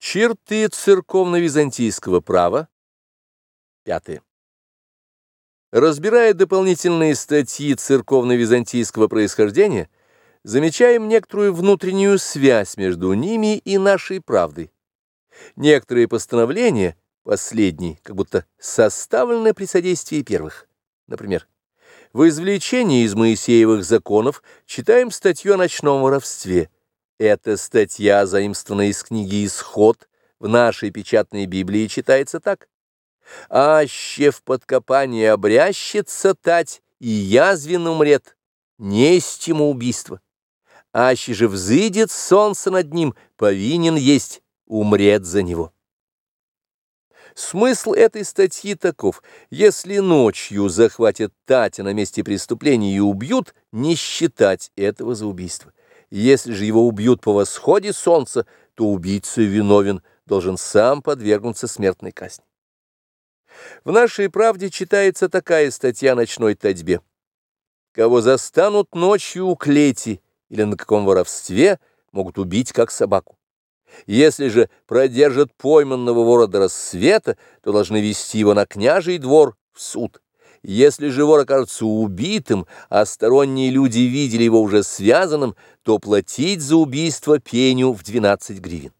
Черты церковно-византийского права. Пятое. Разбирая дополнительные статьи церковно-византийского происхождения, замечаем некоторую внутреннюю связь между ними и нашей правдой. Некоторые постановления, последние, как будто составлены при содействии первых. Например, в извлечении из Моисеевых законов читаем статью о ночном воровстве – эта статья, заимствована из книги «Исход», в нашей печатной Библии читается так. «Аще в подкопании обрящется тать, и язвен умрет, несть ему убийство. Аще же взыдет солнце над ним, повинен есть, умрет за него». Смысл этой статьи таков. Если ночью захватят Татя на месте преступления и убьют, не считать этого за убийство. Если же его убьют по восходе солнца, то убийца виновен, должен сам подвергнуться смертной казни. В нашей правде читается такая статья ночной татьбе. Кого застанут ночью у клети или на каком воровстве, могут убить как собаку. Если же продержат пойманного вора до рассвета, то должны вести его на княжий двор в суд. Если же вор окажется убитым, а сторонние люди видели его уже связанным, то платить за убийство пеню в 12 гривен.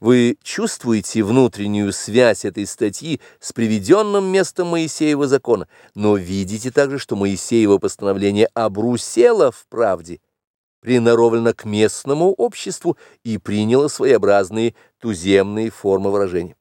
Вы чувствуете внутреннюю связь этой статьи с приведенным местом Моисеева закона, но видите также, что Моисеево постановление обрусело в правде, приноровлено к местному обществу и приняло своеобразные туземные формы выражения.